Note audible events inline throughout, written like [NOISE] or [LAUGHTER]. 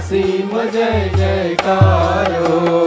અસીમ જય જયકારો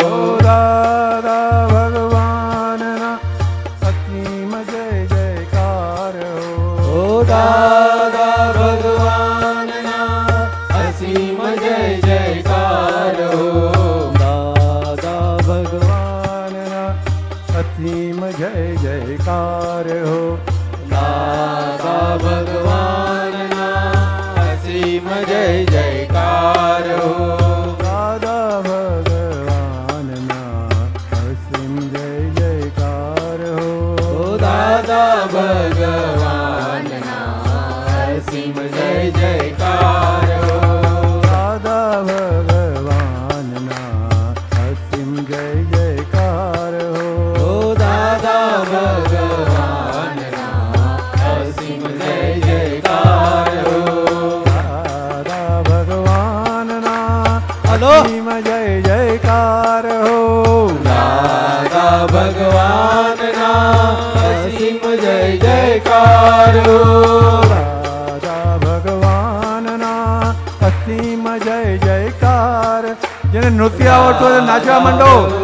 આવડતું તો નાચવા માંડો.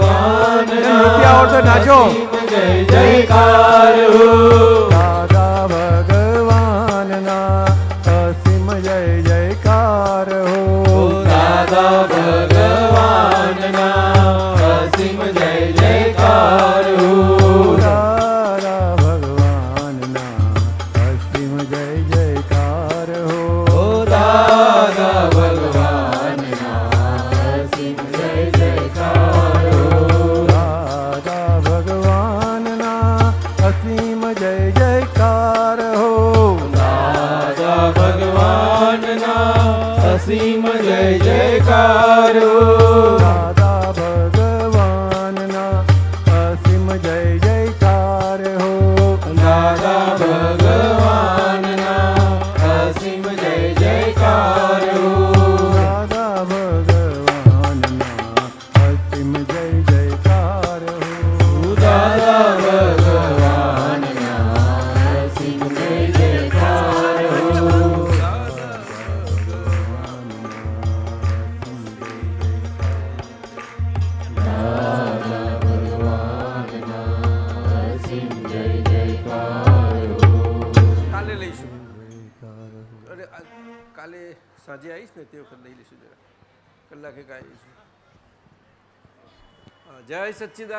નૃત્ય આવડતો નાચો. જય જયકારો.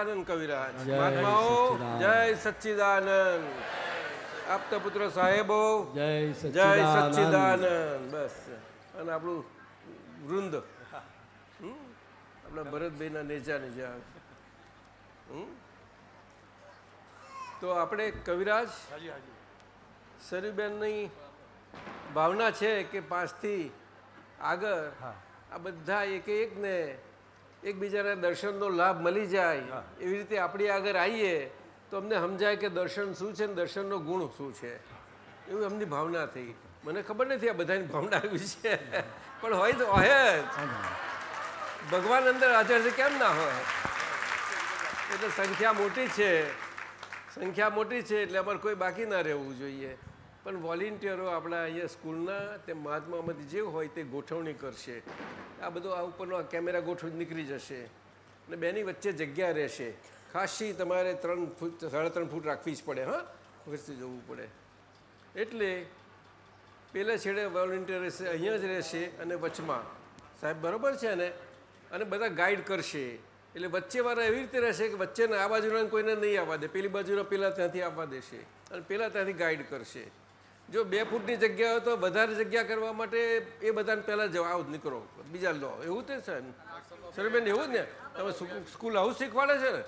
સચ્ચિદાનંદ કવિરાજ. મહાત્માઓ જય સચ્ચિદાનંદ. આપતા પુત્ર સાહેબો જય જય સચ્ચિદાનંદ. બસ. અને આપણું વૃંદ. હમ? આપણા ભરતભાઈના નેજા નેજા હમ? તો આપણે કવિરાજ સરીબેનની ભાવના છે કે પાંચથી આગળ આ બધા એક એકને એકબીજાના દર્શનનો લાભ મળી જાય એવી રીતે આપણી આગળ આવીએ તો અમને સમજાય કે દર્શન શું છે ને દર્શનનો ગુણ શું છે. એવું એમની ભાવના થઈ. મને ખબર નથી આ બધાની ભાવના છે. પણ હોય તો હોય જ. ભગવાન અંદર હાજર છે કેમ ના હોય? એટલે સંખ્યા મોટી છે. સંખ્યા મોટી છે એટલે અમારે કોઈ બાકી ના રહેવું જોઈએ. પણ વોલેન્ટિયરો આપણા અહીંયા સ્કૂલના તે મહાત્મામાંથી જે હોય તે ગોઠવણી કરશે. આ બધું આ ઉપરનો આ કેમેરા ગોઠવી નીકળી જશે. અને બેની વચ્ચે જગ્યા રહેશે. ખાસી તમારે ત્રણ ફૂટ, સાડા ત્રણ ફૂટ રાખવી જ પડે, હા? વચ્ચે જવું પડે. એટલે પેલા છેડે વોલેન્ટિયર રહેશે, અહીંયા જ રહેશે અને વચમાં. સાહેબ બરાબર છે ને? અને બધા ગાઈડ કરશે. એટલે વચ્ચેવાળા એવી રીતે રહેશે કે વચ્ચેના આ બાજુના કોઈને નહીં આવવા દે. પેલી બાજુના પહેલાં ત્યાંથી આવવા દેશે. અને પહેલાં ત્યાંથી ગાઈડ કરશે. જો બે ફૂટની જગ્યા હોય તો વધારે જગ્યા કરવા માટે એ બધાને પહેલાં જવા આવો જ નીકળો. બીજા લો. એવું તે છે ને? સરબેન એવું જ ને? તમે સ્કૂલ આવું શીખવાડે છે ને?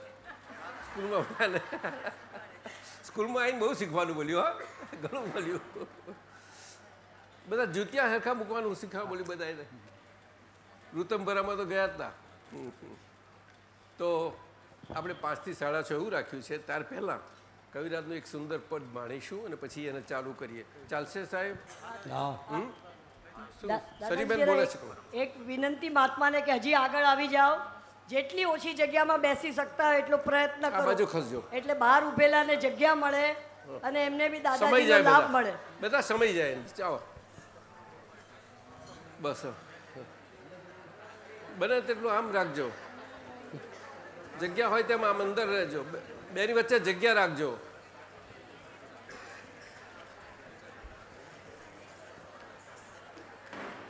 સ્કૂલમાં સ્કૂલમાં આવીને બહુ શીખવાનું બોલ્યું, હા. ઘણું બોલ્યું. બધા જૂતિયા હરખા મૂકવાનું શીખવા બોલ્યું બધાને ઋતંભરામાં તો ગયા જ હમ. તો આપણે પાંચથી સાડા છ એવું રાખ્યું છે. ત્યાર પહેલાં કવિરાજનું એક સુંદર પદ માણીશું અને પછી એને ચાલુ કરીએ. ચાલશે સાહેબ? બોલે એક- છે એક વિનંતી મહાત્માને કે હજી આગળ આવી જાઓ. જેટલી ઓછી જગ્યામાં બેસી શકતા હોય એટલો પ્રયત્ન આ બાજુ કરો ખસજો. એટલે બહાર ઉભેલાને જગ્યા મળે અને એમને બી સમય દાદાજીનો જાય લાભ મળે. બધા સમય જાય ચાલો. બસ બને તેટલું આમ રાખજો. જગ્યા હોય તેમ આમ અંદર રહેજો. બેની વચ્ચે જગ્યા રાખજો.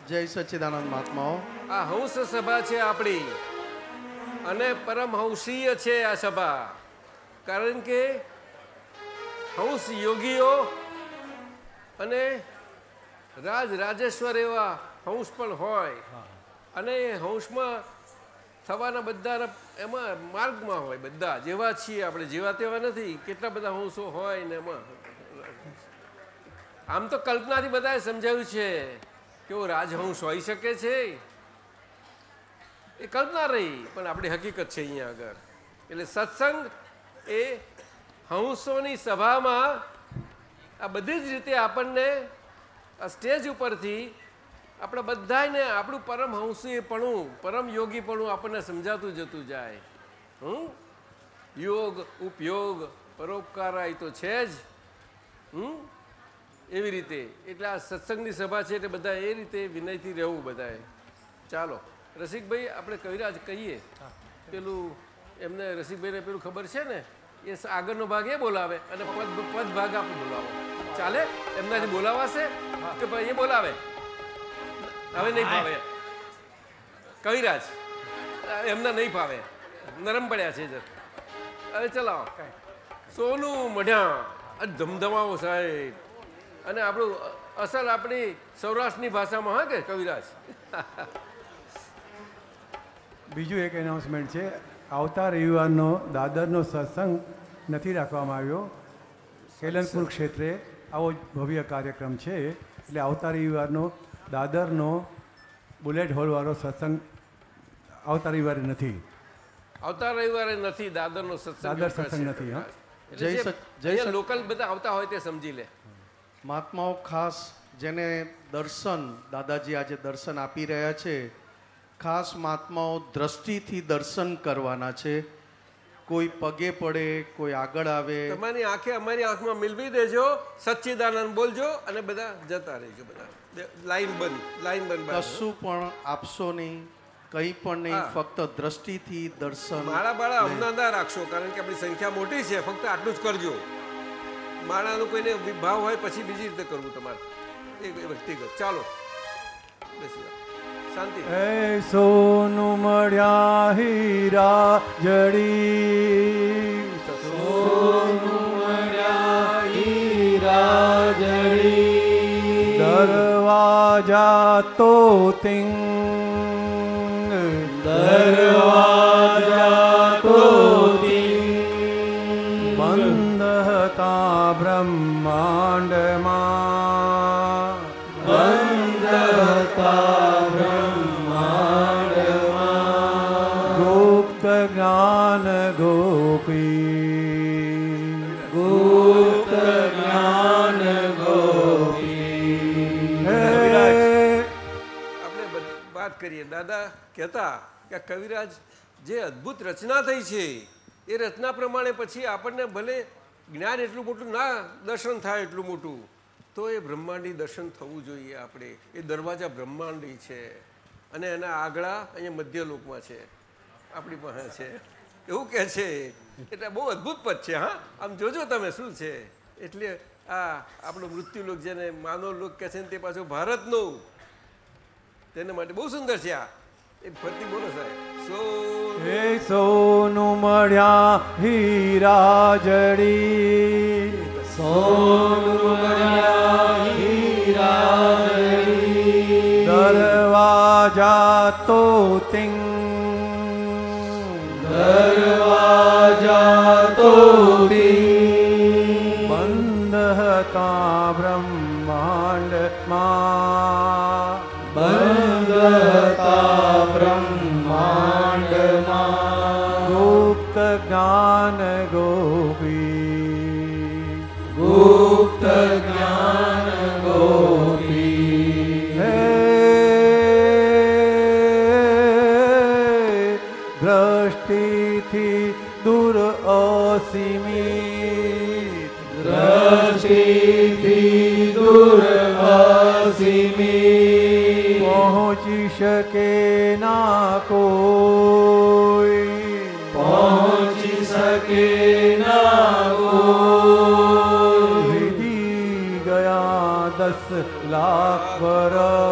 જય સચ્ચિદાનંદ મહાત્માઓ. આ હંસ સભા છે આપણી. અને પરમહંસીય છે આ સભા. કારણ કે હંસ યોગીઓ અને રાજ રાજેશ્વર એવા હંસ પણ હોય. અને હંસમાં થવાના બધાના એમાં માર્ગમાં હોય બધા. જેવા છીએ આપણે, જેવા તેવા નથી. કેટલા બધા હંસો હોય ને એમાં. આમ તો કલ્પનાથી બધાએ સમજાવ્યું છે કેવો રાજહંસ હોઈ શકે છે. એ કલ્પના રહી, પણ આપણી હકીકત છે અહીંયા આગળ. એટલે સત્સંગ એ હંસોની સભામાં આ બધી જ રીતે આપણને આ સ્ટેજ ઉપરથી આપણે બધાને આપણું પરમ હંસીપણું પરમ યોગીપણું આપણને સમજાતું જતું જાય. હમ? યોગ ઉપયોગ પરોપકારાય તો છે જ. હમ? એવી રીતે. એટલે આ સત્સંગની સભા છે એટલે બધા એ રીતે વિનયથી રહેવું બધાએ. ચાલો રસિકભાઈ આપણે કવિરાજ કહીએ. પેલું એમને રસિકભાઈને પેલું ખબર છે ને? એ આગળનો ભાગ એ બોલાવે અને પદ પદ ભાગ આપણે બોલાવો. ચાલે? એમનાથી બોલાવાશે કે ભાઈ એ બોલાવે? હવે નહીં ભાવે. કવિરાજ એમને નહીં ભાવે. નરમ પડ્યા છે જર. હવે ચલાવો. સોનું મઢ્યા ધમધમાવો સાહેબ. અને આપણું અસર અસલ આપણી સૌરાષ્ટ્રની ભાષામાં હા કે કવિરાજ? બીજું એક એનાઉન્સમેન્ટ છે. આવતા રવિવારનો દાદરનો સત્સંગ નથી રાખવામાં આવ્યો. કેલનપુર ક્ષેત્રે આવો જ ભવ્ય કાર્યક્રમ છે. એટલે આવતા રવિવારનો દાદરનો બુલેટ હોલવાળો સત્સંગ આવતા રવિવારે નથી. આવતા રવિવારે નથી દાદરનો સત્સંગ દાદર સત્સંગ નથી, હા. જય જય લોકલ બધા આવતા હોય તે સમજી લે. મહાત્માઓ ખાસ જેને દર્શન દાદાજી આજે દર્શન આપી રહ્યા છે ખાસ મહાત્માઓ દ્રષ્ટિથી દર્શન કરવાના છે. કોઈ પગે પડે કોઈ આગળ આવે. તમારી આંખે અમારી આંખમાં મિલવી દેજો સચ્ચિદાનંદ બોલજો અને બધા જતા રહેજો બધા. લાઈન બંધ લાઈન બંધ. કશું પણ આપશો નહીં કંઈ પણ નહીં ફક્ત દ્રષ્ટિથી દર્શન માળા બાળા હમણાં ના રાખશો કારણ કે આપણી સંખ્યા મોટી છે ફક્ત આટલું જ કરજો. માળાનો કોઈને વિભાવ હોય પછી બીજી રીતે કરવું તમારે. એ વ્યક્તિગત. ચાલો. બેસી શાંતિ. હે સોનું મળ્યા હીરા જડી. દરવાજા તો તિંગ દરવાજા તો બંધ હતા બ્રહ્માંડમાં દાદા કહેતા કે કવિરાજ જે અદ્ભુત રચના થઈ છે, એ રચના પ્રમાણે પછી આપણને ભલે જ્ઞાન એટલું મોટું, ના, દર્શન થાય એટલું મોટું, તો એ બ્રહ્માંડી દર્શન થવું જોઈએ આપણે. એ દરવાજા બ્રહ્માંડી છે અને એના આગળા અહીંયા મધ્ય લોકમાં છે, આપણી પાસે છે. એવું કહે છે. એટલે બહુ અદ્ભુત પદ છે, હા? આમ જોજો તમે શું છે. એટલે આ આપણો મૃત્યુ લોક જેને માનવ લોક કહે છે ને તે પાછું ભારતનું. તેના માટે બહુ સુંદર છે આ. ફરતી બોલો સાહેબ. સો એ સોનું મળ્યા હીરા જડી. દરવાજા તો તિંગ અસીમિત દ્રષ્ટિથી દૂર અસીમિત. પહોંચી શકે ના કોઈ. પહોંચી શકે ના વીતી ગયા દસ લાખ વરસ.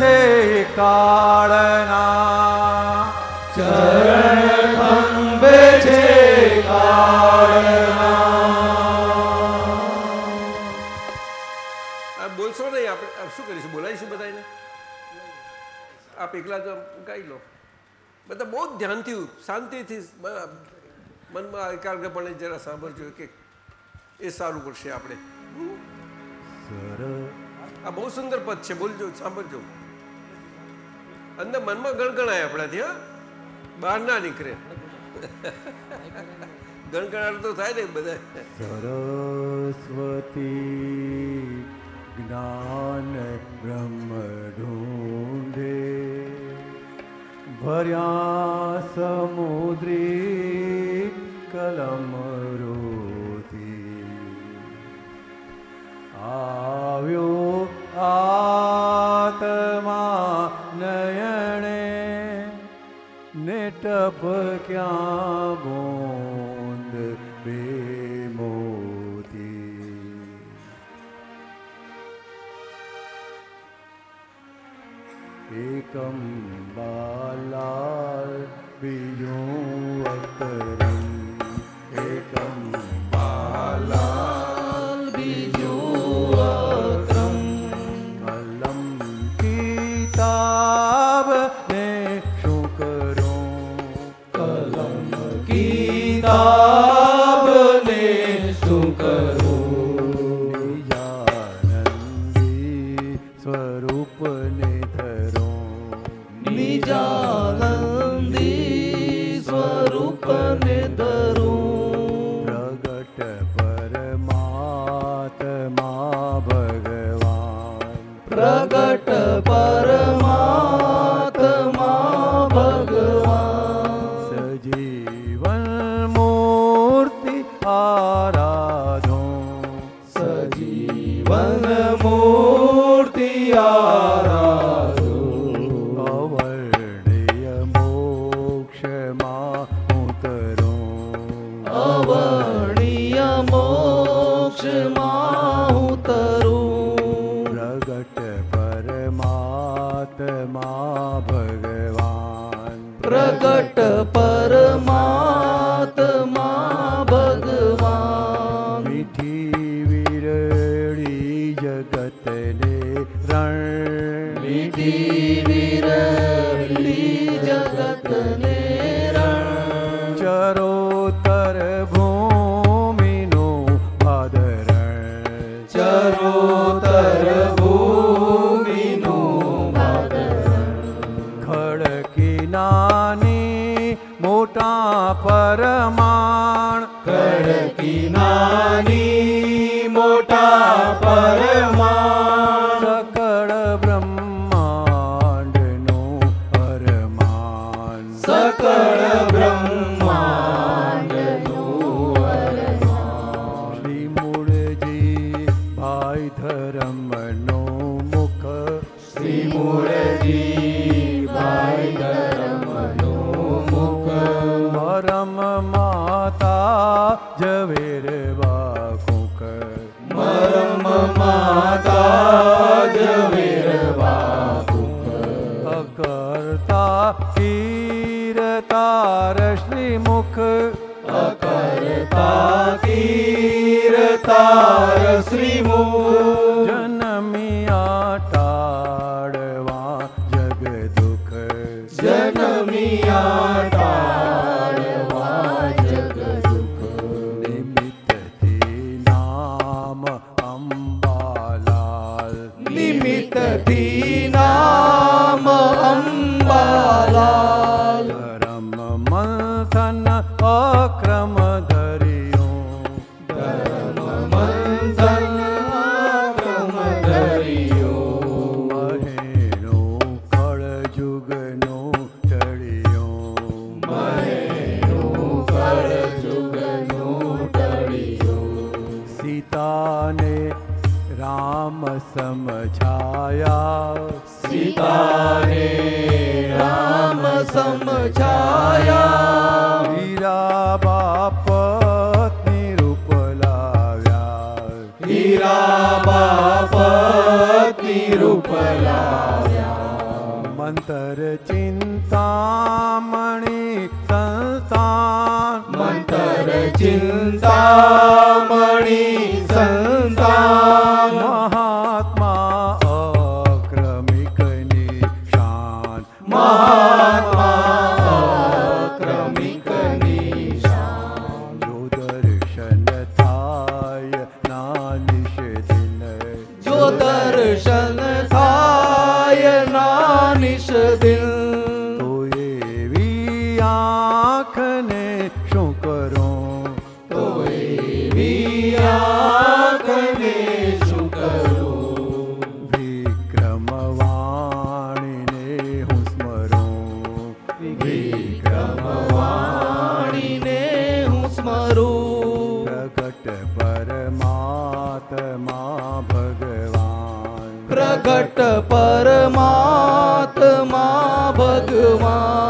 છે કાળના. ચરણ ખંભે છે કાળના. આ બોલશો નહીં આપણે? શું કરીશું? બોલાવીશું બધાને આપ એકલા તો ગાઈ લો. બધા બહુ ધ્યાનથી શાંતિથી મનમાં એકાગ્રપણે જરા સાંભળજો કે એ સારું પડશે આપણે. આ બહુ સુંદર પદ છે. બોલજો સાંભળજો. અંદર મનમાં ગણગણાય આપણાથી, હા. બહાર ના નીકળે. ગણગણાટ તો થાય ને બધા સરસ્વતી જ્ઞાન બ્રહ્મ ઢૂંઢે ભર્યા સમુદ્રી કલમ રોતી આવ્યો આત્મા ને ટપક્યા બોંદ બે મોતી એકમ બાલાલ બીજું અતરમ ચરોતર ભૂમિનો આદરણ. ચરોતર ભૂમિનો ખડકી નાની મોટા પરમા પ્રગટ પરમાત્મા ભગવાન.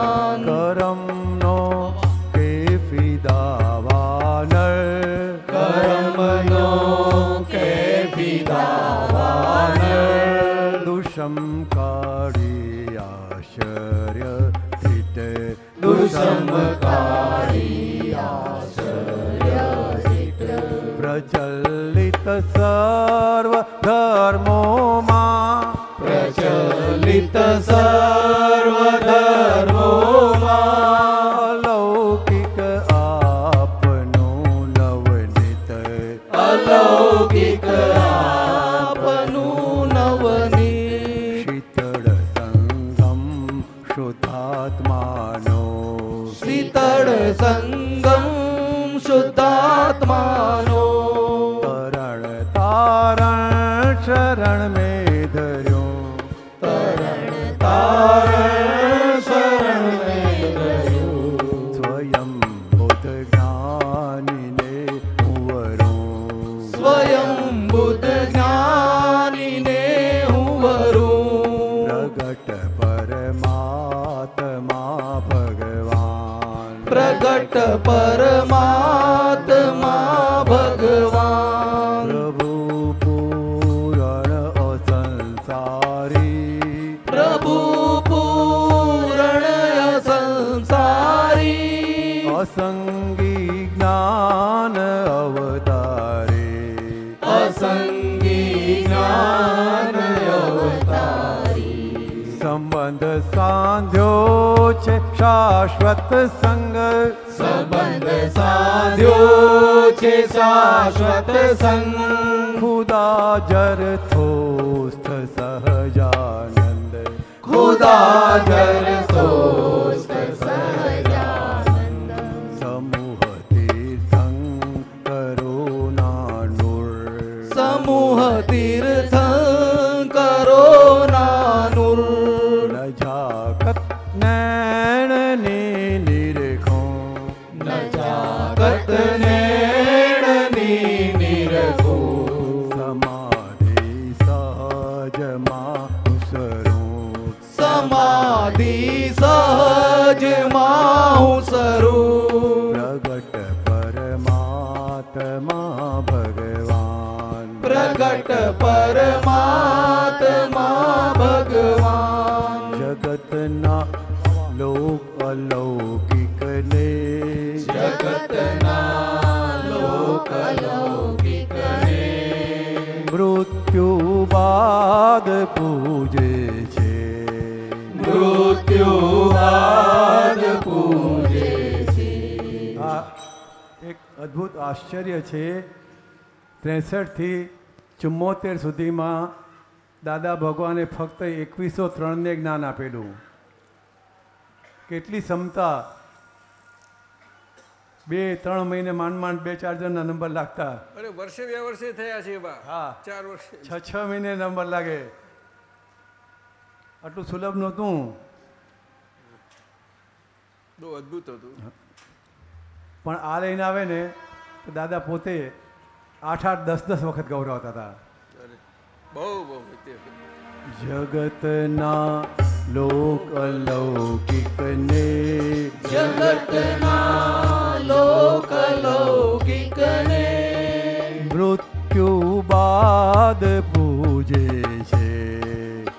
બાદ પૂજે છે. મૃત્યુ બાદ પૂજે છે. આ એક અદ્ભુત આશ્ચર્ય છે. ત્રેસઠથી ચુમ્મોતેર સુધીમાં દાદા ભગવાને ફક્ત એકવીસો ત્રણને જ્ઞાન આપેલું. કેટલી ક્ષમતા બે ત્રણ મહિને માંડ માંડ બે ચાર જણના નંબર લાગતા. અરે વર્ષે બે વર્ષે થયા છે બા. હા. ચાર વર્ષે. છ છ મહિને નંબર લાગે. આટલું સુલભ નહોતું. બહુ અદ્ભુત હતું. પણ આ લઈને આવે ને તો દાદા પોતે આઠ આઠ દસ દસ વખત ગૌરવતા હતા. બહુ બહુ જગતના લોક અલૌકિકને જગતના લોક લૌકિકને મૃત્યુ બાદ પૂજે છે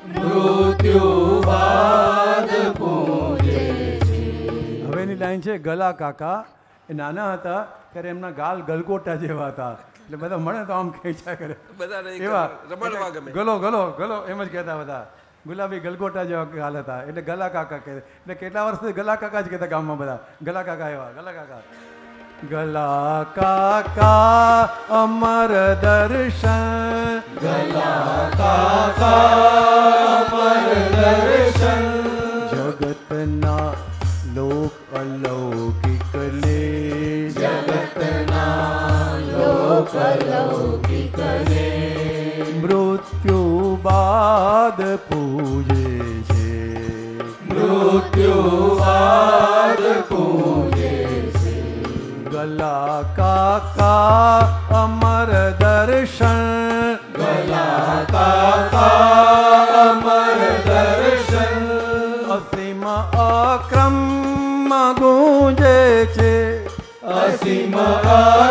મૃત્યુ બાદ પૂજે હવેની લાઈન છે ગલા કાકા. એ નાના હતા ત્યારે એમના ગાલ ગલકોટા જેવા હતા. એટલે બધા મળે તો આમ ખેંચા કરે. બધા એવા. ગમે. ગલો ગલો ગલો એમ જ કહેતા બધા ગુલાબી ગલગોટા જેવા ગાલ હતા. એટલે ગલા કાકા કહે એટલે કેટલા વર્ષથી ગલા કાકા જ કહેતા ગામમાં બધા. ગલા કાકા એવા ગલા કાકા. ગલા કાકા, અમર દર્શન. જગતના લોક અલૌકિક લે. મૃત્યુ બાદ પૂજે છે મૃત્યુ બાદ પૂજે ગલા કાકા અમર દર્શન અમર દર્શન અસીમ અક્રમ ગુંજે છે અસીમ અક્રમ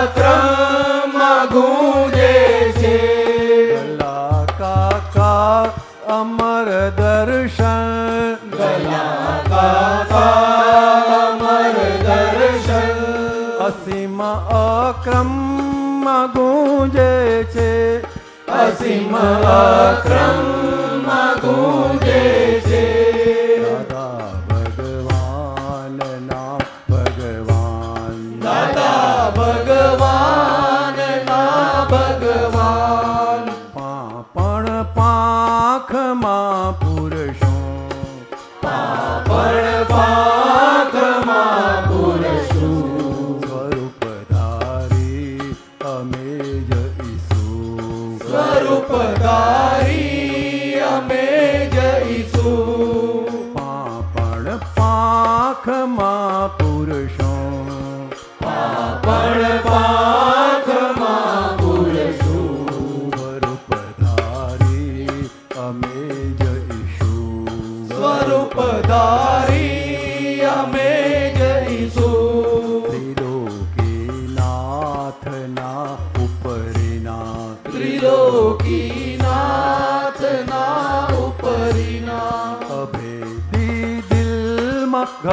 અસીમ અક્રમ ગુંજે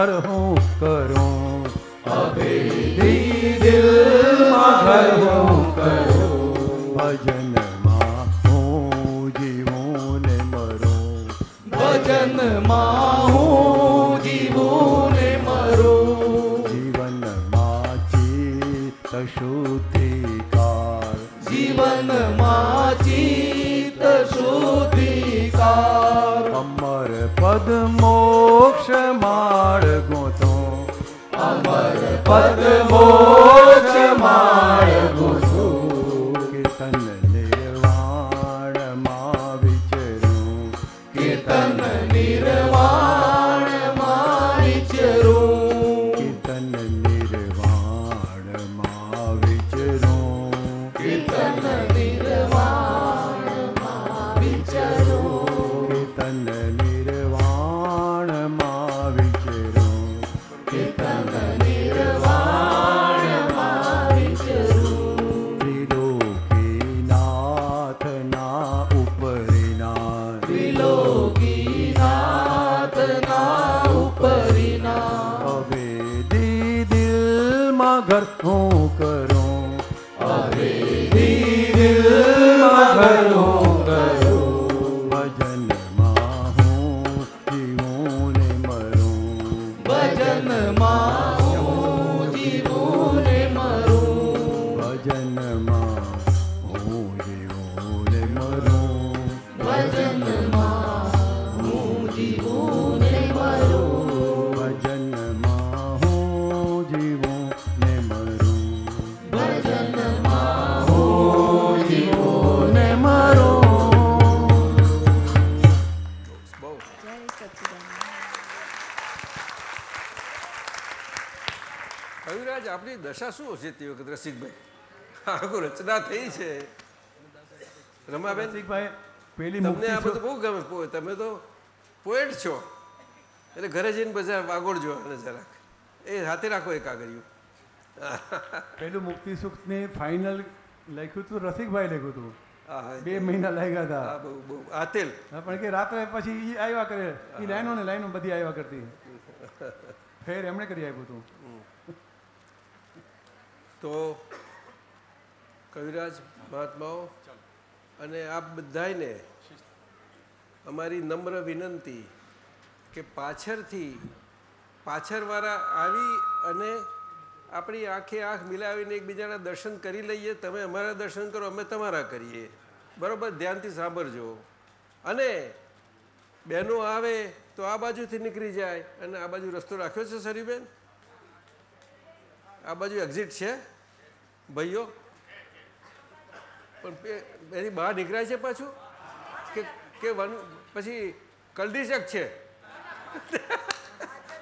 claro. પદ મોક્ષ કવિરાજ આપણી દશા શું હશે તે વખત રસિકભાઈ? આખું રચના થઈ છે. રમાબેન પેલી તમને આ બધું બહુ ગમે. તમે તો પોએટ છો. એટલે ઘરે જઈને બધા વાગોળજો આને જરાક. એ હાથે રાખો એ કાગળિયું પેલું મુક્તિ સુખને ફાઇનલ લખ્યું હતું રસિકભાઈ લખ્યું હતું બે મહિના લાગ્યા હતા. આતેલ પણ કે રાત્રે પછી એ આવ્યા કરે. એ લાઈનો ને લાઈનો બધી આવ્યા કરતી. ફેર એમણે કરી આપ્યું હતું તો કવિરાજ મહાત્માઓ અને આપ બધાયને અમારી નમ્ર વિનંતી કે પાછળથી પાછળવાળા આવી અને આપણી આંખે આંખ મિલાવીને એકબીજાના દર્શન કરી લઈએ. તમે અમારા દર્શન કરો, અમે તમારા કરીએ. બરાબર? ધ્યાનથી સાંભળજો. અને બહેનો આવે તો આ બાજુથી નીકળી જાય. અને આ બાજુ રસ્તો રાખ્યો છે સરીબેન આ બાજુ એક્ઝિટ છે? ભાઈઓ, પણ એની બહાર નીકળાય છે પાછું? કે પછી કલદીશક છે?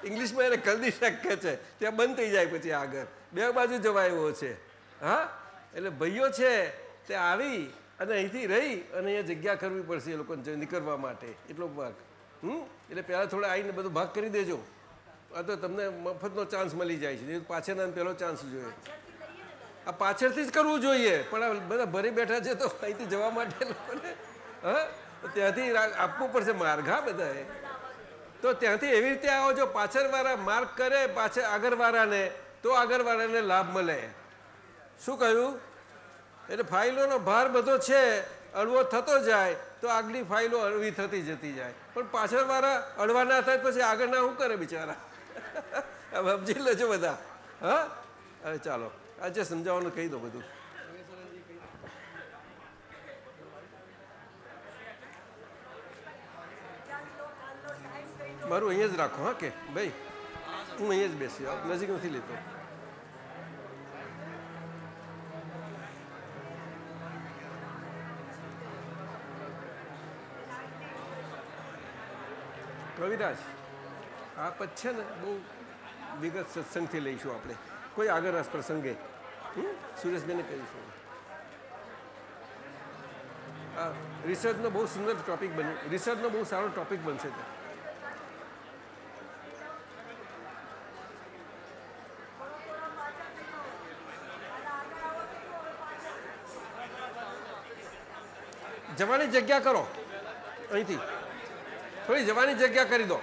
ઇંગ્લિશમાં એને કલદીશક કહે છે. ત્યાં બંધ થઈ જાય પછી આગળ. બે બાજુ જવાય એવો છે. હા? એટલે ભાઈઓ છે, તે આવી અને અહીંથી રહી અને અહીંયા જગ્યા કરવી પડશે એ લોકોને નીકળવા માટે. એટલો ભાગ. હમ? એટલે પહેલાં થોડા આવીને બધો ભાગ કરી દેજો. આ તો તમને મફતનો ચાન્સ મળી જાય છે. પાછળના પહેલો ચાન્સ જોઈએ. આ પાછળથી જ કરવું જોઈએ. પણ બધા ભરી બેઠા છે તો અહીંથી જવા માટે લોકોને, હા? ત્યાંથી આપવું પડશે માર્ગ, હા, બધાએ? તો ત્યાંથી એવી રીતે આવો જો પાછળવાળા માર્ગ કરે પાછળ આગળવાળાને તો આગળવાળાને લાભ મળે. શું કહ્યું? એટલે ફાઇલોનો ભાર બધો છે અળવો થતો જાય, તો આગલી ફાઇલો અળવી થતી જતી જાય. પણ પાછળવાળા અળવા ના થાય પછી આગળના શું કરે બિચારા? [LAUGHS] સમજી લેજો બધા. હા? ચાલો. આજે સમજાવવાનું કહી દો બધું. મારું અહીંયા જ રાખો, હા, કે? ભાઈ, હું અહીંયા જ બેસી નજીક નથી લેતો. કવિરાજ આ પદ છે ને બહુ વિગત સત્સંગથી લઈશું આપણે. કોઈ આગળના પ્રસંગે? સુરેશબેને કહીશું આ રિસર્ચનો બહુ સુંદર ટોપિક બન્યો રિસર્ચનો બહુ સારો ટોપિક બનશે તે જવાની જગ્યા કરો. અહીંથી. થોડી જવાની જગ્યા કરી દો.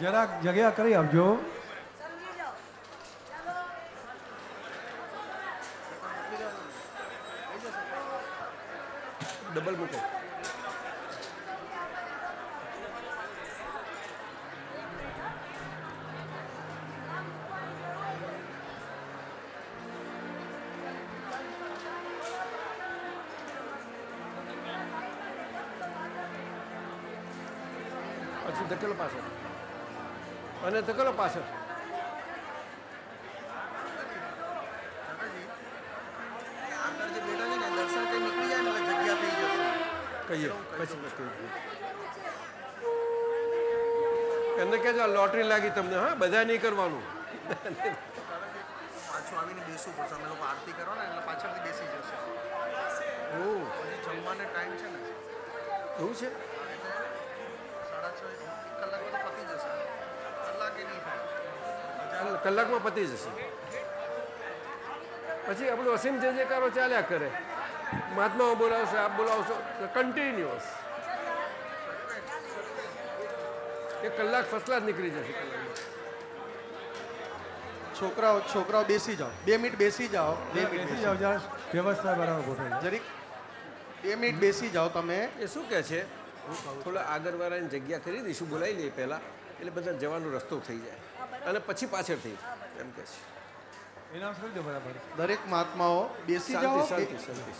જરાક જગ્યા કરી આપજો ડબલ જશે કહીએ પછી એમને કહેજો લોટરી લાગી તમને હા બધા નહીં કરવાનું. પાછું આવીને બેસવું પડશે. અમે લોકો આરતી કરો ને એટલે પાછળથી બેસી જશે. જમવાનો ટાઈમ છે ને. એવું છે? કલાકમાં પતી જશે. પછી આપણું અસીમ જે જે કારો. ચાલ્યા કરે મહાત્માઓ બોલાવશે આપ બોલાવશો કન્ટિન્યુઅસ એ કલાક ફસલા જ નીકળી જશે. છોકરાઓ છોકરાઓ બેસી જાઓ. બે મિનિટ બેસી જાઓ. બે મિનિટ બેસી બેસી જાઓ જરા વ્યવસ્થા બરાબર ગોઠવી જરીક. બે મિનિટ બેસી જાઓ તમે. એ શું કહે છે? થોડા આગળવાળાની જગ્યા કરી દઈશું બોલાવી લઈએ પહેલાં? એટલે બધા જવાનો રસ્તો થઈ જાય. અને પછી પાછળથી એમ કે છે. એનાઉન્સ કરી દો બરાબર. દરેક મહાત્માઓ બેસી શાંતિ જાઓ શાંતિ શાંતિ.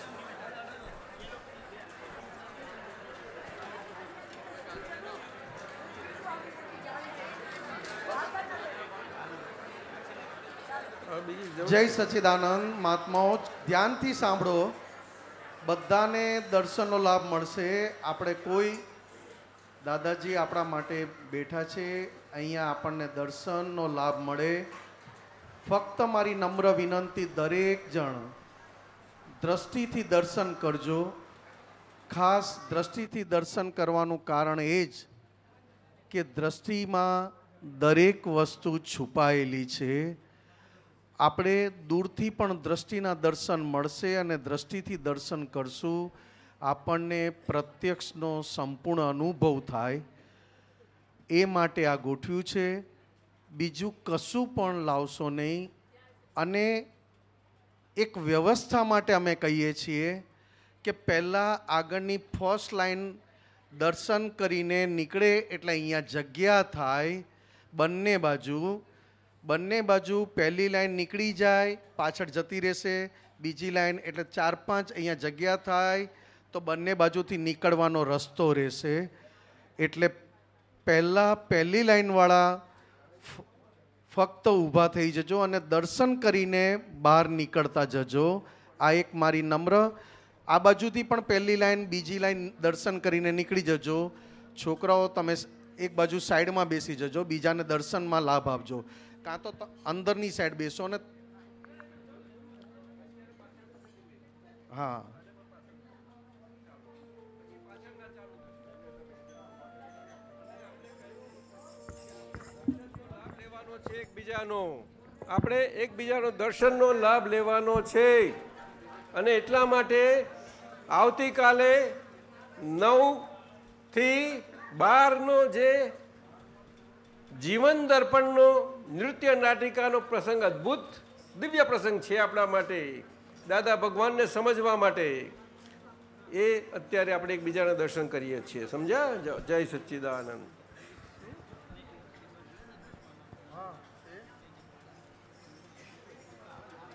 જય સચિદાનંદ મહાત્માઓ ધ્યાનથી સાંભળો. બધાને દર્શનનો લાભ મળશે. આપણે કોઈ દાદાજી આપણા માટે બેઠા છે. અહીંયા આપણને દર્શનનો લાભ મળે. ફક્ત મારી નમ્ર વિનંતી દરેક જણ દ્રષ્ટિથી દર્શન કરજો. ખાસ દ્રષ્ટિથી દર્શન કરવાનું કારણ એ જ કે દ્રષ્ટિમાં દરેક વસ્તુ છુપાયેલી છે. આપણે દૂરથી પણ દ્રષ્ટિના દર્શન મળશે અને દ્રષ્ટિથી દર્શન કરશું. આપણને પ્રત્યક્ષનો સંપૂર્ણ અનુભવ થાય. એ માટે આ ગોઠવ્યું છે, બીજું કશું પણ લાવશો નહીં. અને એક વ્યવસ્થા માટે અમે કહીએ છીએ કે પહેલાં આગળની ફર્સ્ટ લાઈન દર્શન કરીને નીકળે એટલે અહીંયા જગ્યા થાય બંને બાજુ. બંને બાજુ પહેલી લાઈન નીકળી જાય, પાછળ જતી રહેશે. બીજી લાઈન એટલે ચાર પાંચ અહીંયા જગ્યા થાય તો બંને બાજુથી નીકળવાનો રસ્તો રહેશે. એટલે પહેલાં પહેલી લાઈનવાળા ફક્ત ઊભા થઈ જજો અને દર્શન કરીને બહાર નીકળતા જજો. આ એક મારી નમ્ર, આ બાજુથી પણ પહેલી લાઈન, બીજી લાઈન દર્શન કરીને નીકળી જજો. છોકરાઓ, તમે એક બાજુ સાઈડમાં બેસી જજો, બીજાને દર્શનમાં લાભ આપજો. કાં તો અંદરની સાઈડ બેસો ને હા. છે એકબીજાનો. આપણે એકબીજાનો દર્શનનો લાભ લેવાનો છે. અને એટલા માટે આવતીકાલે નવથી બારનો જે જીવન દર્પણનો નૃત્ય નાટિકાનો પ્રસંગ અદ્ભુત દિવ્ય પ્રસંગ છે આપણા માટે. દાદા ભગવાનને સમજવા માટે એ અત્યારે આપણે એકબીજાના દર્શન કરીએ છીએ. સમજ્યા? જય સચ્ચિદાનંદ.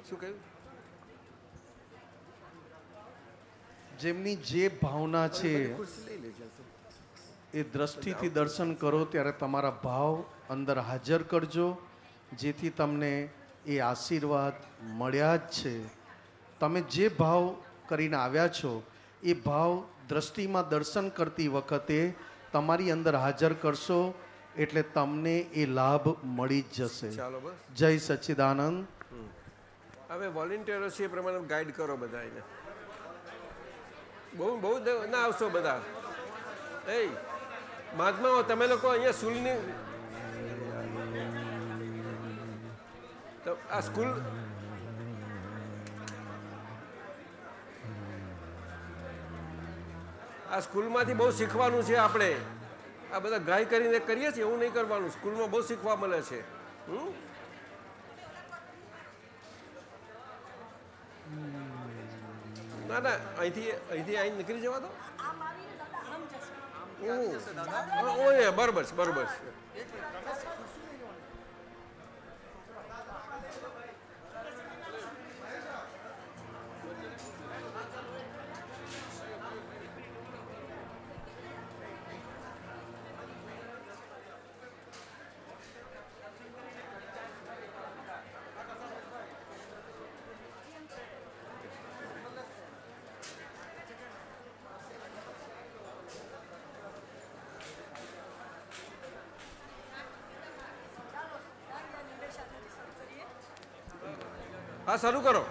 શું કહ્યું? જેમની જે ભાવના છે. એ દ્રષ્ટિથી દર્શન કરો ત્યારે તમારા ભાવ અંદર હાજર કરજો. જેથી તમને એ આશીર્વાદ મળ્યા જ છે. તમે જે ભાવ કરીને આવ્યા છો એ ભાવ દ્રષ્ટિમાં દર્શન કરતી વખતે તમારી અંદર હાજર કરશો એટલે તમને એ લાભ મળી જ જશે. જય સચ્ચિદાનંદ હવે વોલેન્ટિયરો છે એ પ્રમાણે ગાઈડ કરો બધા એને બહુ બહુ ના આવશો બધા. એ મહાત્માઓ, તમે લોકો અહીંયા સ્કૂલની આ સ્કૂલ આ સ્કૂલમાંથી બહુ શીખવાનું છે આપણે. આ બધા ગાય કરીને કરીએ છીએ, એવું નહીં કરવાનું. સ્કૂલમાં બહુ શીખવા મળે છે. હમ? ના ના અહીંથી અહીંથી અહીં નીકળી જવા દો. ઓય બરોબર છે બરોબર છે. હા શરૂ કરો.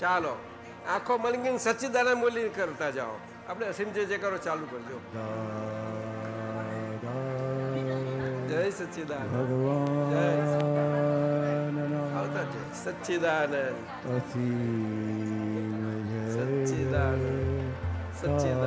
ચાલો. આંખો મલંગીને સચ્ચિદાનંદ બોલી કરતા જાઓ. આપણે સિમજે જે કરો ચાલુ કરજો. જય સચ્ચિદાન આવતા જય સચ્ચિદાનંદ. સચ્ચિદાનંદ. સચ્ચિદાનંદ.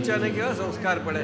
બચ્ચાને કેવા સંસ્કાર પડે?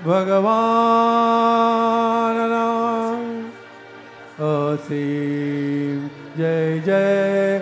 સચ્ચિદાનંદ ભગવાન અસીમ જય જય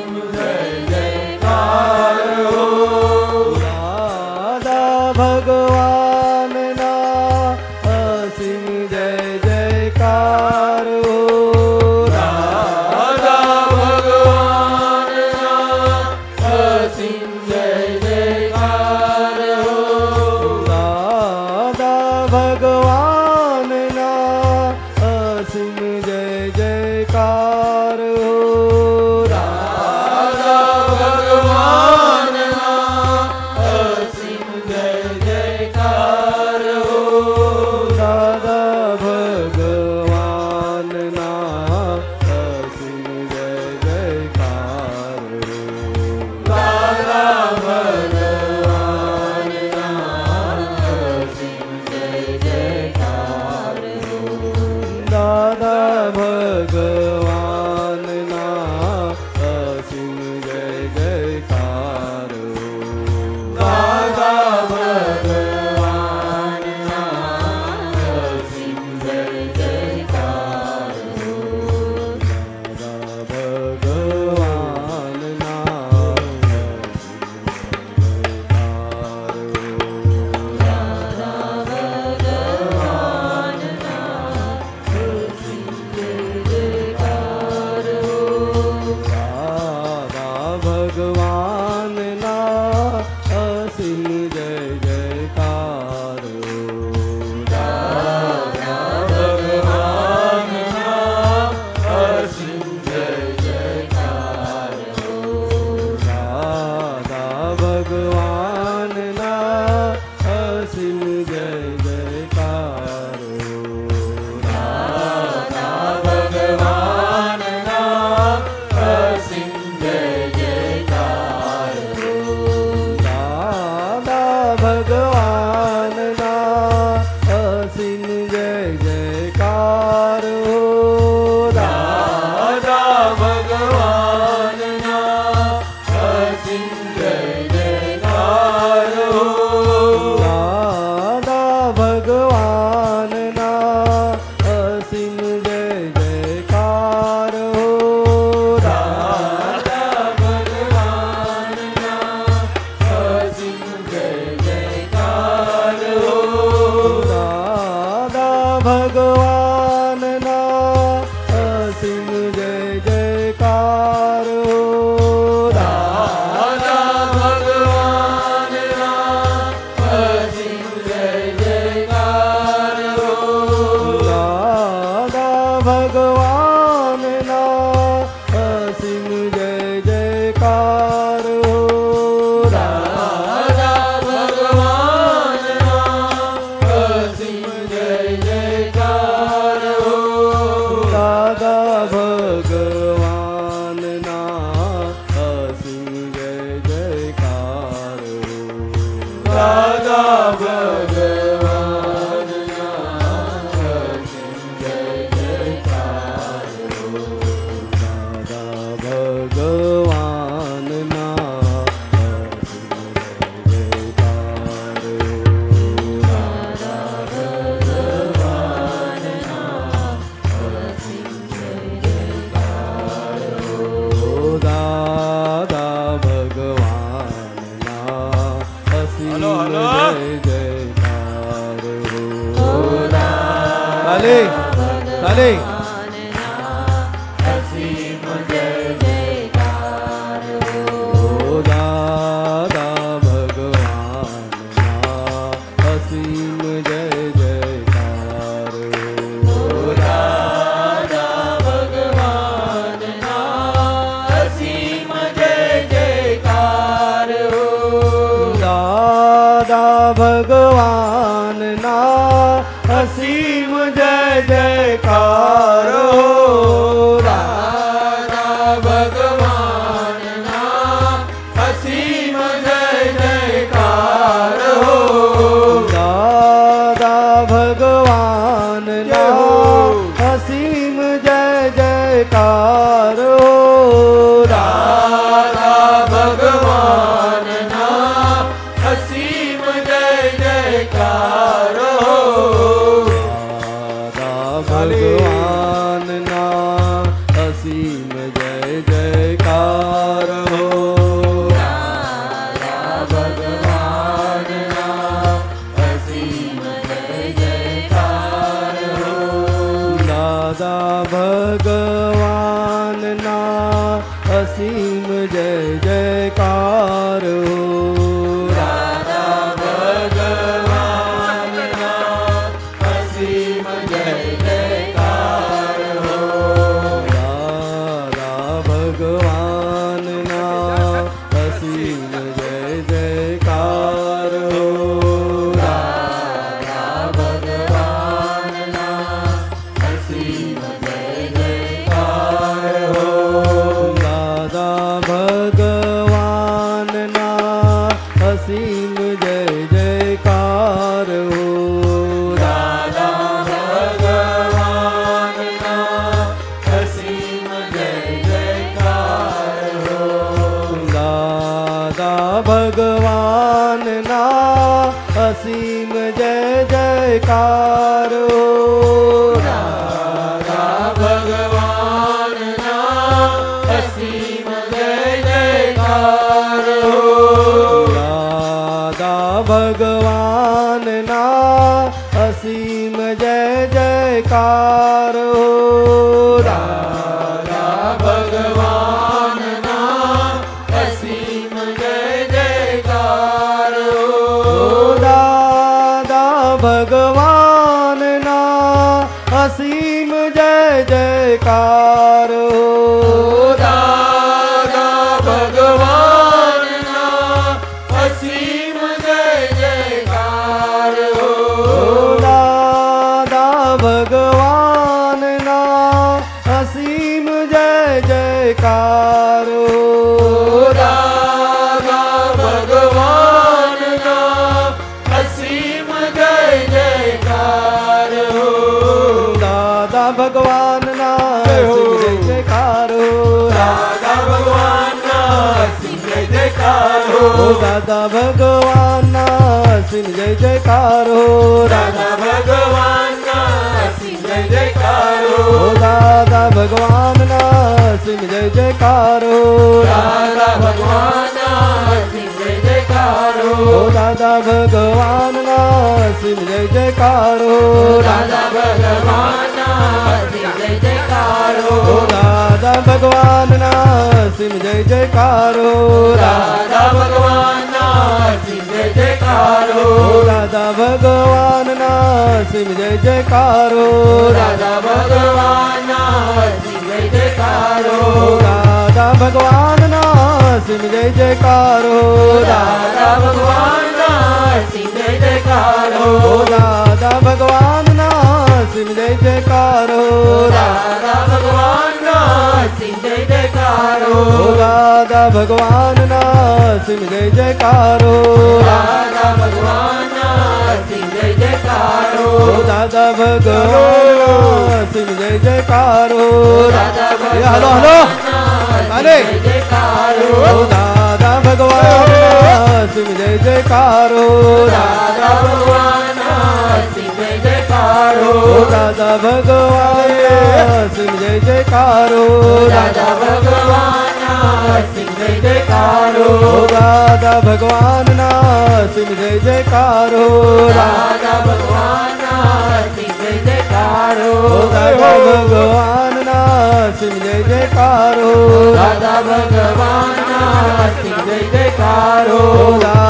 him na na દાદા ભગવાન સિંહ જય જયકાર. હો દાદા ભગવાન જય જયકાર. હો દાદા ભગવાન સિંહ જય જયકાર. હો દાદા ભગવાન દાદા ભગવાન સિંહ જય જયકાર. દાદા ભગવાન જયકારો. રાધા ભગવાન ના સિંહ જય જયકારો. રાધા ભગવાન ના સિંહ જય જયકારો. રાધા ભગવાન ના સિંહ જય જયકારો. રાધા ભગવાન જય જયકારો. રાધા ભગવાન ના સિંહ જય જયકારો. રાધા ભગવાન જય જયકારો. રાધા ભગવાન ના સિમ જય જયકારો. રાધા હાલો હાલો હાલે જય જયકારો. રાધા ભગવાનના સિંહ જય જયકારો. દાદા ભગવાનના સિંહ જય જયકારો. ઓ દાદા ભગવાનના સિમ જય જયકારો. દાદા ભગવાન સિંહ જય જયકારો. ભગવાનના સિમ જય જયકારો. દાદા ભગવાન સિંહ જય જયકારો. દાદા ભગવાન સિમ જય જયકારો. દાદા ભગવાનના સિંહ જય જયકારો. દાદા ભગવાન સિંહ જય જયકારો. દાદા ભગવાનના સિંહ જય જયકારો. દાદા ભગવાન સિંહ જય જયકારો. દાદા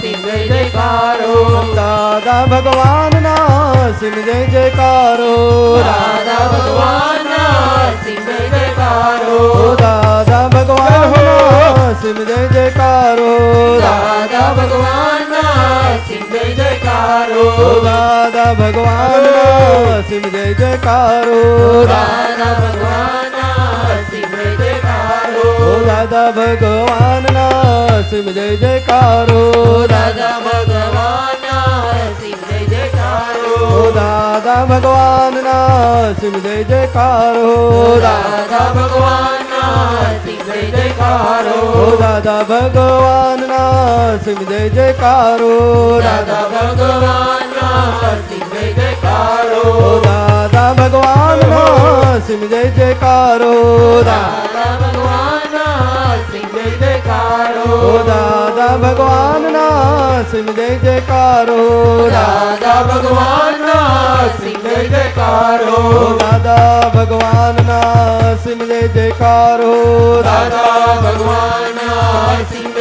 સિમ જય જયકારો. દાદા ભગવાનના સિંહ જય જયકારો. દાદા ભગવાનના સિંહ જય જયકારો. દાદા ભગવાનના સિંહ જય જયકારો. દાદા ભગવાનના સિંહ જય જયકારો. દાદા ભગવાનના સિંહ જય જયકારો. દાદા ભગવાનના સિમ જય જયકારો. દાદા ભગવાનના સિંહ જય જયકારો. ઓ દાદા ભગવાનના સિમ જય જયકારો. દાદા ભગવાનના સિંહ જય જયકારો. દાદા ભગવાનના સિમ જય જયકારો. દાદા ભગવાનના સિંહ જય જયકારો. દાદા ભગવાનના સિંહ જય જયકારો. દાદા ભગવાનના સિંહ જય જયકારો. દાદા ભગવાનના સિંહ જય જયકારો. દાદા ભગવાનના સિંહ જય જયકારો. દાદા ભગવાનના સિમ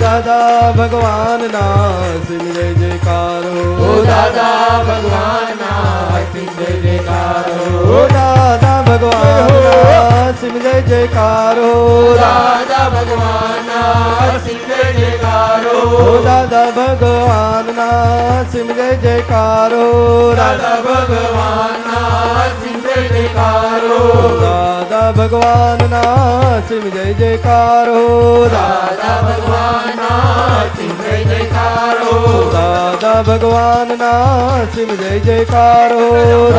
દાદા ભગવાનના સિંહ જય જયકારો ઓ દાદા ભગવાનના સિમ જય જયકારો દાદા ભગવાનના સિંહ જય જયકારો દાદા ભગવાનના સિમ જય જયકારો દાદા ભગવાનના સિંહ જય જયકારો દાદા ભગવાનના સિમ જય જયકારો દાદા ભગવાનના સિંહ જય જયકારો દાદા ભગવાન ના જય જયકારો. દાદા ભગવાનના સિંહ જય જયકારો. ઓ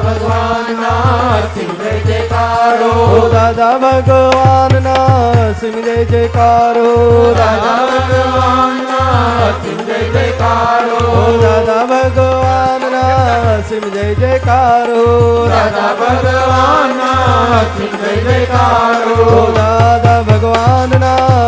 ભગવાન ના સિમ જય જયકારો. દાદા ભગવાનના સિંહ જય જયકારો. ઓ ભગવાન ના સિમ જય જયકારો. દાદા ભગવાનના સિંહ જય જયકારો. ઓ ભગવાન ના સિમ જય જયકારો. દાદા ભગવાનના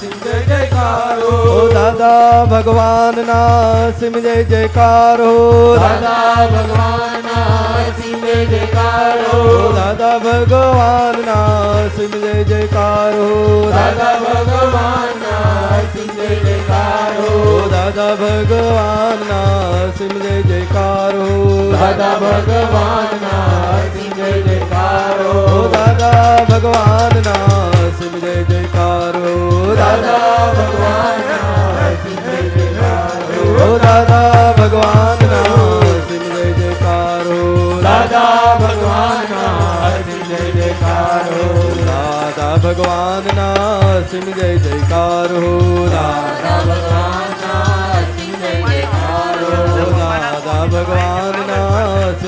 સિમ ભગવાન ના દાદા સિંહ જય જય જયકારો. દાદા ભગવાનના સિમ જય જયકારો. દાદા ભગવાનના સિંહ જય જયકારો. દાદા ભગવાનના સિમ જય જયકારો. દાદા ભગવાનના સિંહ જય જયકારો. દાદા ભગવાનના સિમ જય જયકારો. દાદા ભગવાનના સિંહ જય જયકારો. દાદા ભગવાનના સિમ જય જયકારો. દાદા ભગવાનના સિંહ જય જયકારો. દાદા ભગવાનના સિમ જય જયકારો. દાદા ભગવાનના સિંહ જય જયકારો. દાદા ભગવાનના સિમ જય જયકારો. દાદા ભગવાનના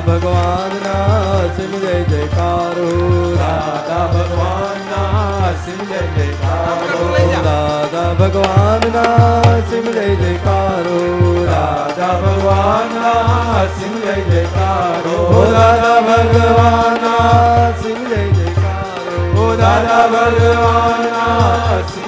ભગવાનના સિમ જય જયકારો. દાદા ભગવાનના સિંહ જય જયકારો. દાદા ભગવાનના સિમ જય જયકારો. દાદા ભગવાનના સિંહ જય જયકારો. રાધા ભગવાનના સિમ જય જયકારો. રાધા ભગવાનના સિંહ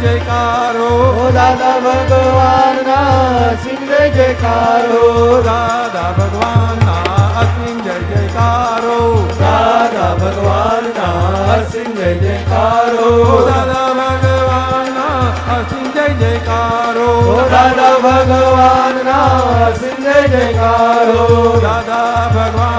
જયકારો. દાદા ભગવાનના સિંહ જય જયકારો. દાદા ભગવાનના અસીમ જય જયકારો. દાદા ભગવાનના સિમ જય જયકારો. દાદા ભગવાનના અસીમ જય જયકારો. દાદા ભગવાનના સિમ જય જયકારો. દાદા ભગવાનના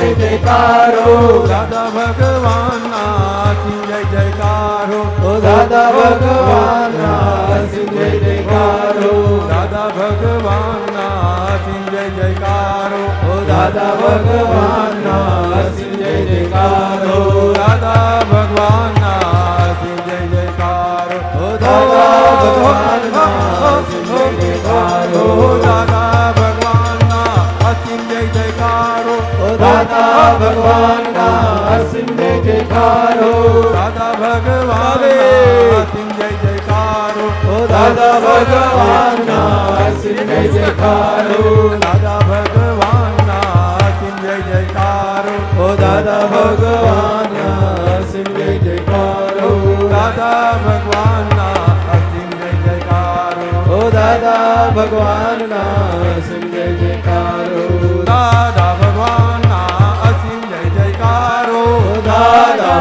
જય જયકારો. દાદા ભગવાનના જય જયકારો. ઓ દાદા ભગવાનના જય જયકારો. દાદા ભગવાનના જય જયકારો. ઓ દાદા ભગવાનના જય જયકારો. દાદા દાદા ભગવાનના અસીમ જય જયકારો. દાદા ભગવાન અસીમ જય જયકારો. ઓ દાદા ભગવાનના અસીમ જય જયકારો. દાદા ભગવાનના અસીમ જય જયકારો. ઓ દાદા ભગવાનના અસીમ જય જયકારો. દાદા ભગવાનના અસીમ જય જયકારો. ઓ દાદા ભગવાનના સિમ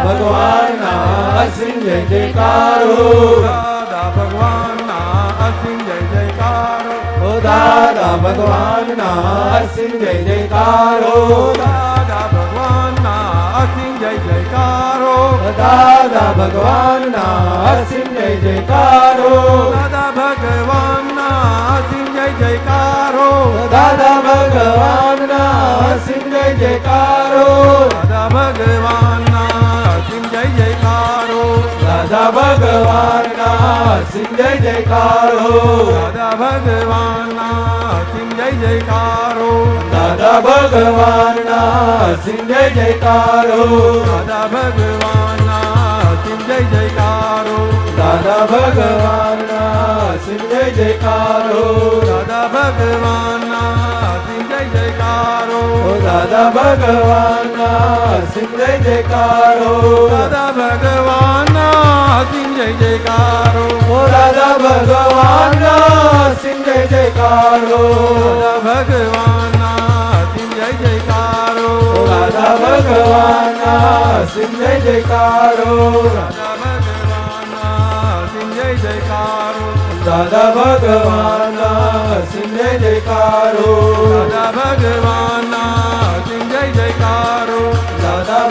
ભગવાનના અસીમ જય જયકારો દાદા ભગવાનના અસીમ જય જયકારો. ઓ દાદા ભગવાનના અસીમ જય જયકારો. દાદા ભગવાનના અસીમ જય જયકારો. દાદા ભગવાનના સિમ જય જયકારો દાદા ભગવાનના અસીમ જય જયકારો ઓ દાદા ભગવાનના અસીમ જય જયકારો દાદા ભગવાનના ભગવાનના સિંહ જય જયકારો. દાદા ભગવાનના સિંહ જય જયકારો. દાદા ભગવાનના સિંહ જય જયકારો. દાદા ભગવાનના સિંહ જય જયકારો. દાદા ભગવાનના સિંહ જય જયકારો. દાદા ભગવાનના સિંહ જય જયકારો. દાદા ભગવાનના સિંહ જયકારો. દાદા ભગવાનના સિંહ જય જયકારો. દાદા ભગવાન સિંહ જય જયકારો. દાદા ભગવાન સિંહ જય જયકારો. દાદા ભગવાન સિંહ જય જયકારો દાદા ભગવાન સિંહ જય જયકારો જયકારો. દાદા ભગવાન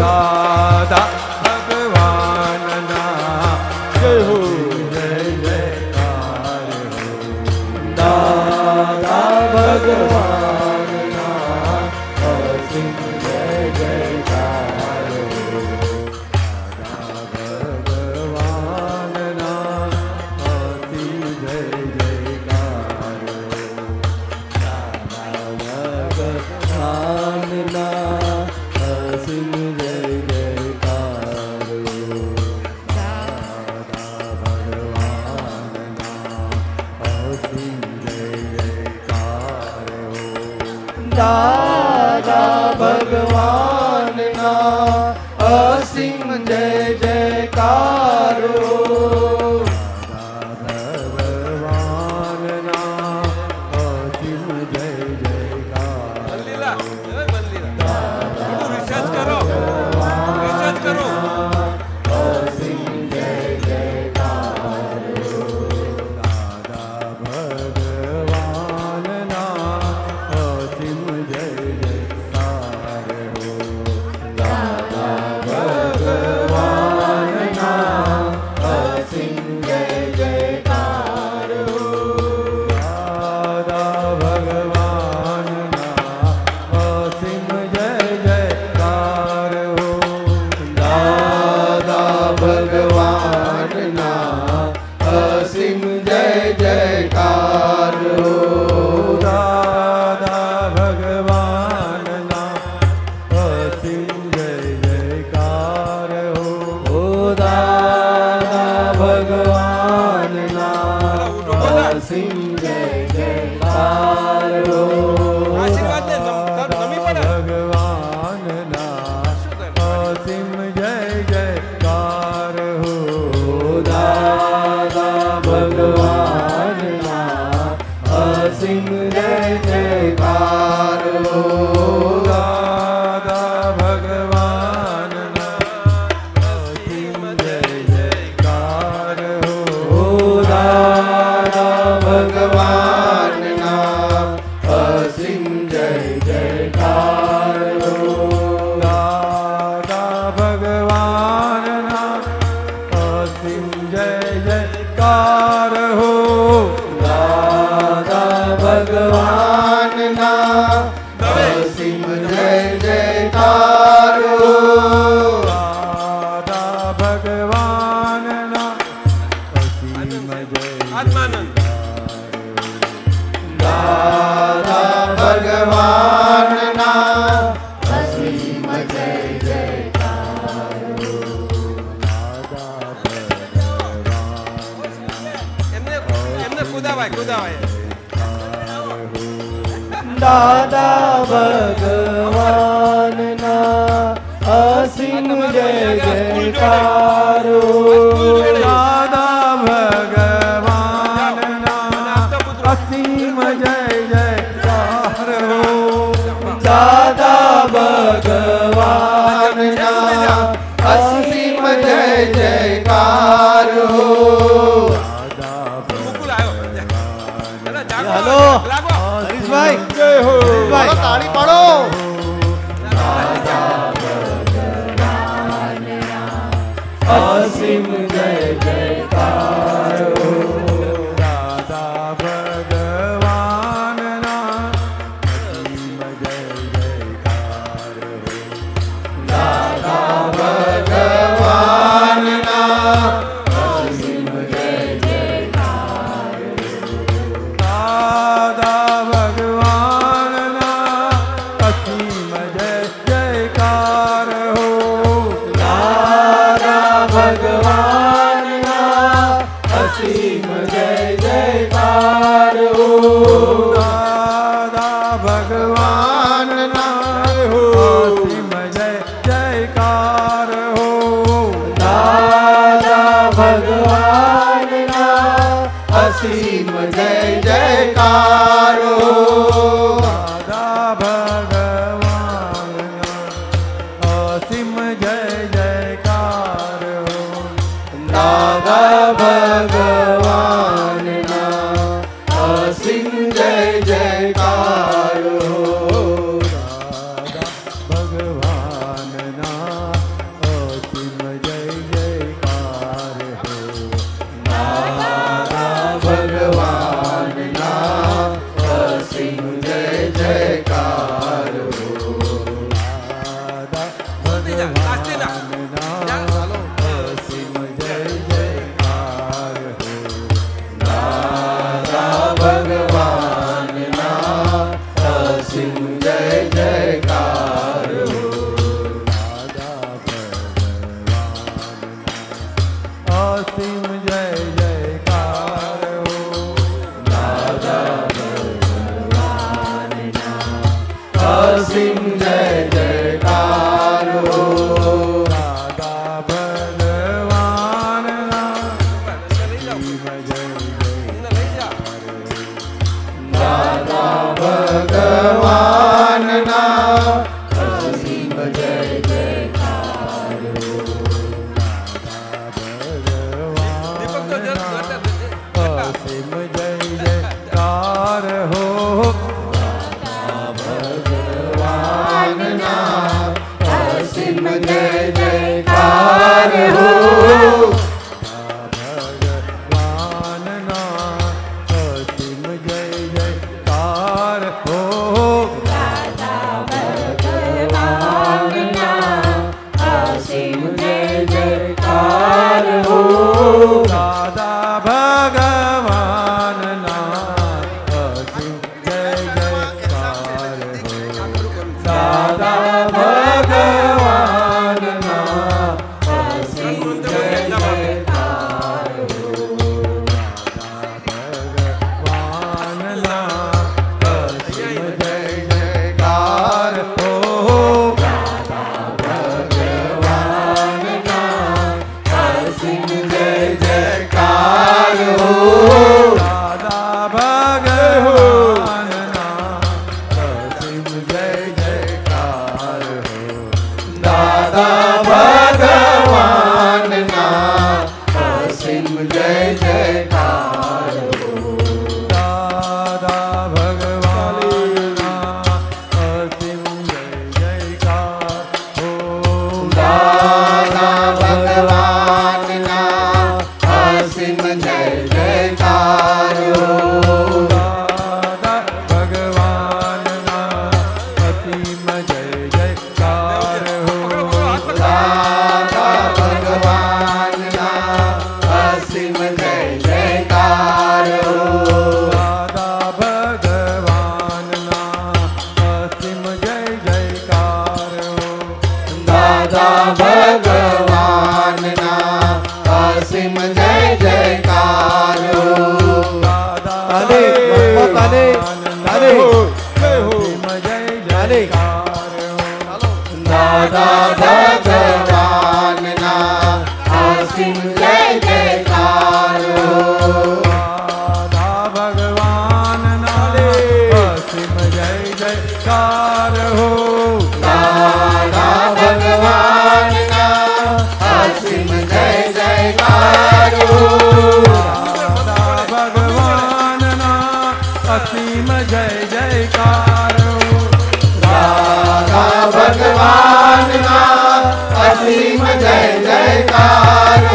રામ જય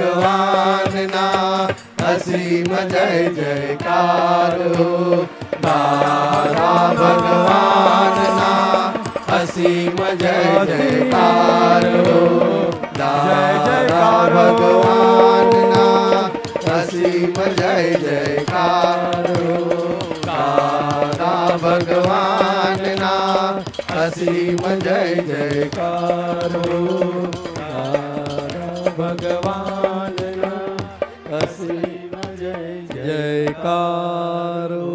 ભગવાનના અસીમ જય જયકાર. દાદા ભગવાનના અસીમ જય જયકાર. દાદા ભગવાનના અસીમ જય જયકાર. દાદા ભગવાનના અસીમ જય જયકાર. હો જયકારો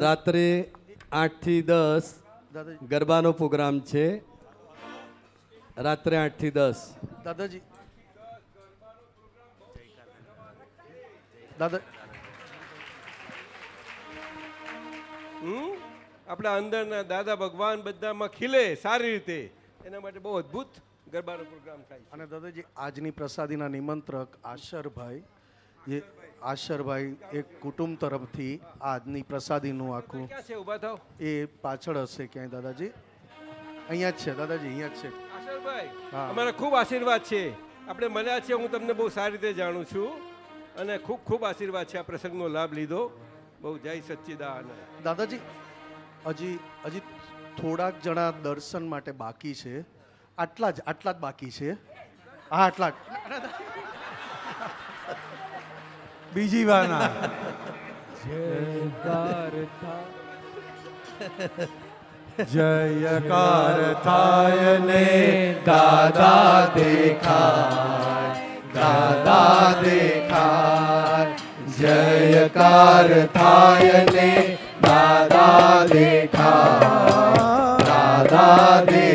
રાત્રે આઠથી દસ ગરબાનો પ્રોગ્રામ છે. રાત્રે આઠથી દસ. દાદાજી. દાદા હમ? આપણા અંદરના દાદા ભગવાન બધામાં ખીલે સારી રીતે. એના માટે બહુ અદ્ભુત ગરબાનો પ્રોગ્રામ થાય અને દાદાજી આજની પ્રસાદીના નિમંત્રક આશરભાઈ એ આશરભાઈ એક કુટુંબ તરફથી આજની પ્રસાદીનું આખું છે? ઊભા થાવ એ પાછળ હશે ક્યાંય દાદાજી? અહીંયા જ છે દાદાજી અહીંયા જ છે. આશરભાઈ અમારા ખૂબ આશીર્વાદ છે. આપણે મળ્યા છે હું તમને બહુ સારી રીતે જાણું છું. અને ખૂબ ખૂબ આશીર્વાદ છે આ પ્રસંગનો લાભ લીધો. બહુ જય સચ્ચિદાન દાદાજી હજી હજી થોડાક જણા દર્શન માટે બાકી છે. આટલા જ આટલા જ બાકી છે. હા આટલા જ. બીજી વાર ના જયકાર જયકાર થાય ને દાદા દેખાય દાદા દેખાય. જયકાર થાય ને દાદા દેખાય દાદા દેખાય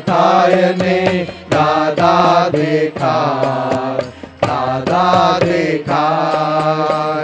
થાય ને દાદા દેખા દાદા દેખા